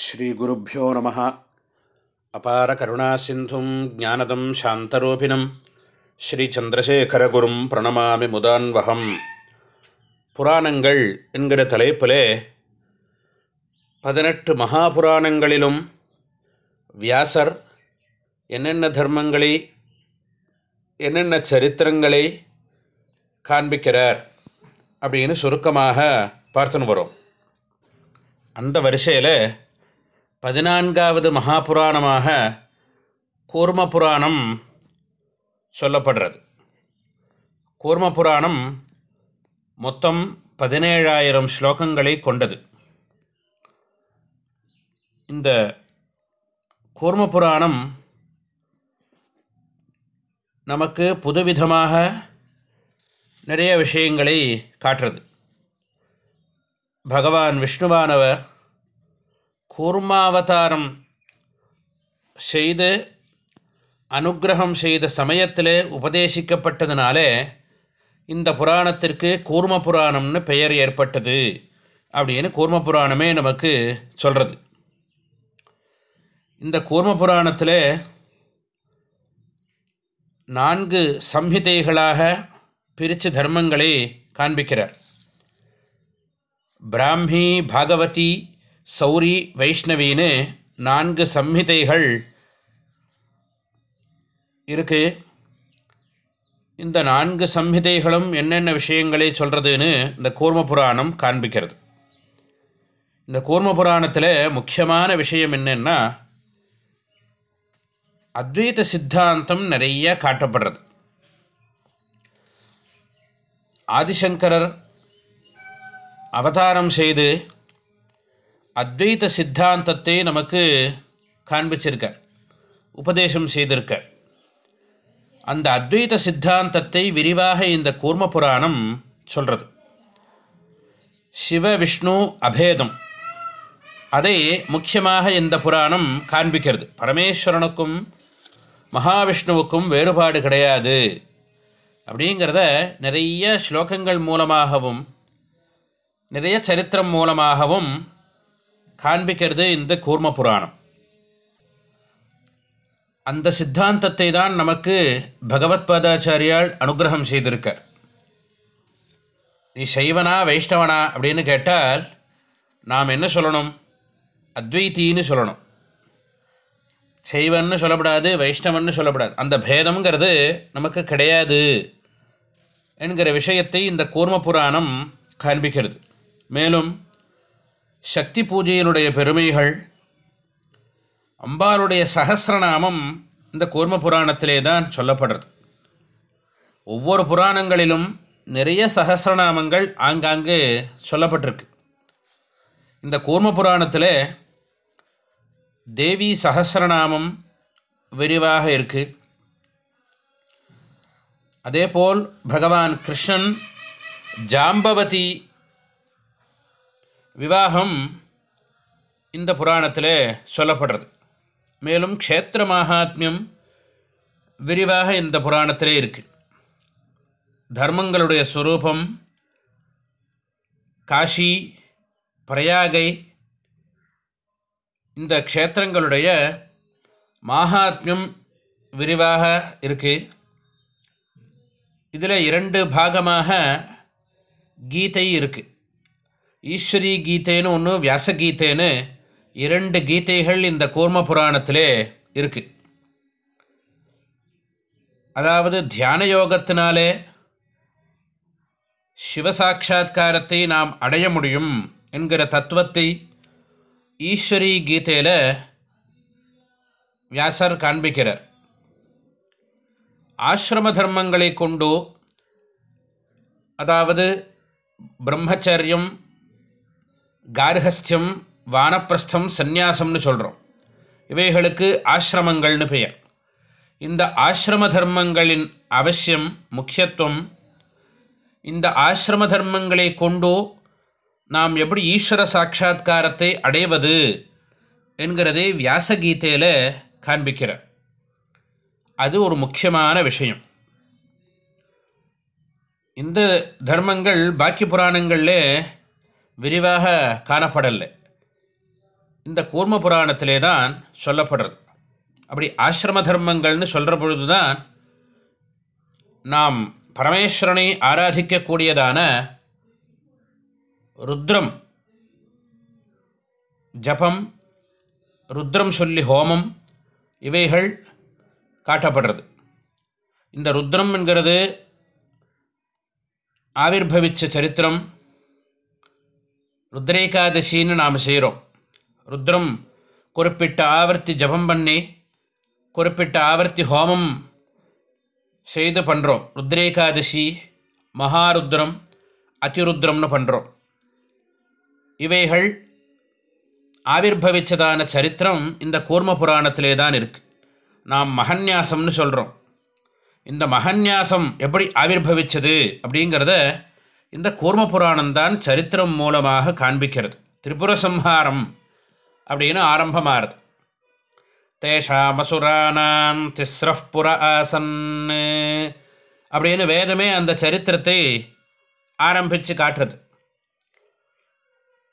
ஸ்ரீகுருப்போ நம. அபார கருணா சிந்தும் ஜானதம் சாந்தரூபிணம். ஸ்ரீச்சந்திரசேகரகுரும் பிரணமாமி முதான்வகம். புராணங்கள் என்கிற தலைப்பிலே பதினெட்டு மகாபுராணங்களிலும் வியாசர் என்னென்ன தர்மங்களை என்னென்ன சரித்திரங்களை காண்பிக்கிறார் அப்படின்னு சுருக்கமாக பார்த்துன்னு வரும். அந்த வரிசையில் பதினான்காவது மகாபுராணமாக கூர்ம புராணம் சொல்லப்படுறது. கூர்ம புராணம் மொத்தம் பதினேழாயிரம் ஸ்லோகங்களை கொண்டது. இந்த கூர்ம புராணம் நமக்கு புதுவிதமாக நிறைய விஷயங்களை காட்டுறது. பகவான் விஷ்ணுவானவர் கூர்மாவதாரம் செய்து அனுக்கிரகம் செய்த சமயத்தில் உபதேசிக்கப்பட்டதுனாலே இந்த புராணத்திற்கு கூர்ம புராணம்னு பெயர் ஏற்பட்டது அப்படின்னு கூர்ம புராணமே நமக்கு சொல்கிறது இந்த கூர்ம புராணத்தில் நான்கு சம்ஹிதைகளாக பிரித்து தர்மங்களை காண்பிக்கிறார். பிராமி பாகவதி சௌரி வைஷ்ணவின்னு நான்கு சம்ஹிதைகள் இருக்குது இந்த நான்கு சம்ஹிதைகளும் என்னென்ன விஷயங்களை சொல்கிறதுன்னு இந்த கூர்ம புராணம் காண்பிக்கிறது. இந்த கூர்ம புராணத்தில் முக்கியமான விஷயம் என்னென்னா அத்வைத சித்தாந்தம் நிறைய காட்டப்படுறது. ஆதிசங்கரர் அவதாரம் செய்து அத்வைத சித்தாந்தத்தை நமக்கு காண்பிச்சிருக்கார். உபதேசம் செய்திருக்கார். அந்த அத்வைத சித்தாந்தத்தை விரிவாக இந்த கூர்ம புராணம் சொல்கிறது சிவ விஷ்ணு அபேதம். அதை முக்கியமாக இந்த புராணம் காண்பிக்கிறது. பரமேஸ்வரனுக்கும் மகாவிஷ்ணுவுக்கும் வேறுபாடு கிடையாது. அப்படிங்கிறத நிறைய ஸ்லோகங்கள் மூலமாகவும் நிறைய சரித்திரம் மூலமாகவும் காண்பிக்கிறது இந்த கூர்ம புராணம். அந்த சித்தாந்தத்தை தான் நமக்கு பகவத் பாதாச்சாரியால் அனுகிரகம் செய்திருக்கார். நீ சைவனா வைஷ்ணவனா அப்படின்னு கேட்டால் நாம் என்ன சொல்லணும்? அத்வைத்தின்னு சொல்லணும். சைவன்னு சொல்லப்படாது வைஷ்ணவன்னு சொல்லப்படாது. அந்த பேதம்ங்கிறது நமக்கு கிடையாது என்கிற விஷயத்தை இந்த கூர்ம புராணம் காண்பிக்கிறது. மேலும் சக்தி பூஜையினுடைய பெருமைகள் அம்பாளுடைய சகசிரநாமம் இந்த கூர்ம புராணத்திலே தான் சொல்லப்படுறது. ஒவ்வொரு புராணங்களிலும் நிறைய சகசிரநாமங்கள் ஆங்காங்கு சொல்லப்பட்டிருக்கு. இந்த கூர்ம புராணத்தில் தேவி சகசிரநாமம் விரிவாக இருக்குது அதேபோல் பகவான் கிருஷ்ணன் ஜாம்பவதி விவாகம் இந்த புராணத்தில் சொல்லப்படுறது. மேலும் க்ஷேத்திர மகாத்மியம் விரிவாக இந்த புராணத்திலே இருக்குது தர்மங்களுடைய ஸ்வரூபம் காஷி பிரயாகை இந்த க்ஷேத்திரங்களுடைய மகாத்மியம் விரிவாக இருக்குது இதில் இரண்டு பாகமாக கீதை இருக்குது ஈஸ்வரி கீதைன்னு ஒன்று வியாசகீதைன்னு இரண்டு கீதைகள் இந்த கூர்ம புராணத்திலே இருக்குது அதாவது தியான யோகத்தினாலே சிவசாட்சா்காரத்தை நாம் அடைய முடியும் என்கிற தத்துவத்தை ஈஸ்வரி கீதையில் வியாசர் காண்பிக்கிறார். ஆசிரம தர்மங்களை கொண்டு அதாவது பிரம்மச்சரியம் கார்ஹஸ்தியம் வானப்பிரஸ்தம் சந்நியாசம்னு சொல்கிறோம் இவைகளுக்கு ஆசிரமங்கள்னு பெயர். இந்த ஆசிரம தர்மங்களின் அவசியம் முக்கியத்துவம் இந்த ஆசிரம தர்மங்களை கொண்டு நாம் எப்படி ஈஸ்வர சாட்சா்காரத்தை அடைவது என்கிறதை வியாசகீதையில் காண்பிக்கிறார். அது ஒரு முக்கியமான விஷயம். இந்த தர்மங்கள் பாக்கி புராணங்களில் விரிவாக காணப்படலை. இந்த கூர்ம புராணத்திலே தான் சொல்லப்படுறது. அப்படி ஆசிரம தர்மங்கள்னு சொல்கிற பொழுது தான் நாம் பரமேஸ்வரனை ஆராதிக்கக்கூடியதான ருத்ரம் ஜபம் ருத்ரம் சொல்லி ஹோமம் இவைகள் காட்டப்படுறது. இந்த ருத்ரம் என்கிறது ஆவிர்வவிச்ச சரித்திரம் ருத்ரேகாதசின்னு நாம் செய்கிறோம் ருத்ரம் குறிப்பிட்ட ஆவர்த்தி ஜபம் பண்ணி குறிப்பிட்ட ஆவர்த்தி ஹோமம் செய்து பண்ணுறோம் ருத்ரேகாதசி மகாருத்ரம் அதிருத்ரம்னு பண்ணுறோம் இவைகள் ஆவிர்வவிச்சதான சரித்திரம் இந்த கூர்ம புராணத்திலே தான் இருக்குது நாம் மகன்யாசம்னு சொல்கிறோம் இந்த மகன்யாசம் எப்படி ஆவிர்வவிச்சது அப்படிங்கிறத இந்த கூர்ம புராணம்தான் சரித்திரம் மூலமாக காண்பிக்கிறது. திரிபுர சம்ஹாரம் அப்படின்னு ஆரம்பமாகிறது தேஷாமசுரானாம் திஸ்ரஃப் புர ஆசன் அப்படின்னு வேதமே அந்த சரித்திரத்தை ஆரம்பித்து காட்டுறது.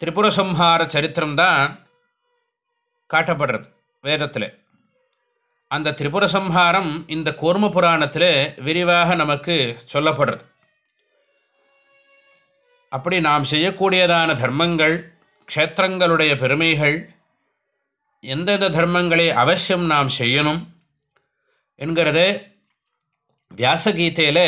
திரிபுர சம்ஹார சரித்திரம்தான் காட்டப்படுறது வேதத்தில். அந்த திரிபுர சம்ஹாரம் இந்த கூர்ம புராணத்தில் விரிவாக நமக்கு சொல்லப்படுறது. அப்படி நாம் செய்யக்கூடியதான தர்மங்கள் க்ஷேத்திரங்களுடைய பெருமைகள் எந்தெந்த தர்மங்களை அவசியம் நாம் செய்யணும் என்கிறத வியாசகீதையில்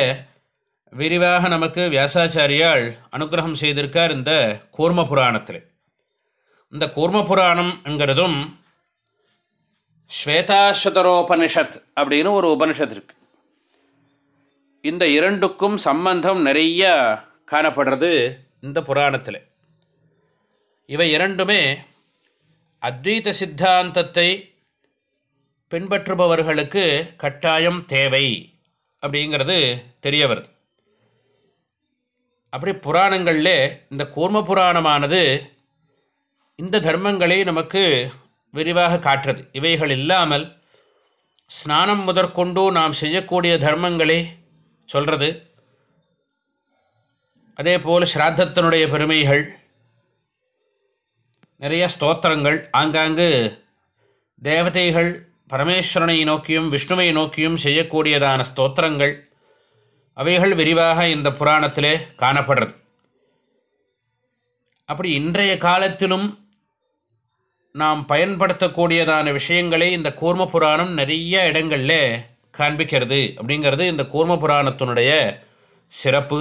விரிவாக நமக்கு வியாசாச்சாரியால் அனுகிரகம் செய்திருக்கார் இந்த கூர்ம புராணத்தில் இந்த கூர்ம புராணம்ங்கிறதும் ஸ்வேதாஸ்வதரோபனிஷத் அப்படின்னு ஒரு உபனிஷத் இருக்குது இந்த இரண்டுக்கும் சம்பந்தம் நிறைய காணப்படுறது இந்த புராணத்தில். இவை இரண்டுமே அத்வைத சித்தாந்தத்தை பின்பற்றுபவர்களுக்கு கட்டாயம் தேவை அப்படிங்கிறது தெரிய வருது. அப்படி புராணங்களில் இந்த கூர்ம புராணமானது இந்த தர்மங்களை நமக்கு விரிவாக காட்டுறது. இவைகள் இல்லாமல் ஸ்நானம் முதற்கொண்டு நாம் செய்யக்கூடிய தர்மங்களை சொல்கிறது அதே போல் ஸ்ராத்தத்தினுடைய பெருமைகள் நிறைய ஸ்தோத்திரங்கள் ஆங்காங்கு தேவதைகள் பரமேஸ்வரனை நோக்கியும் விஷ்ணுவை நோக்கியும் செய்யக்கூடியதான ஸ்தோத்திரங்கள் அவைகள் விரிவாக இந்த புராணத்திலே காணப்படுறது. அப்படி இன்றைய காலத்திலும் நாம் பயன்படுத்தக்கூடியதான விஷயங்களை இந்த கூர்ம புராணம் நிறைய இடங்களில் காண்பிக்கிறது அப்படிங்கிறது இந்த கூர்ம புராணத்தினுடைய சிறப்பு.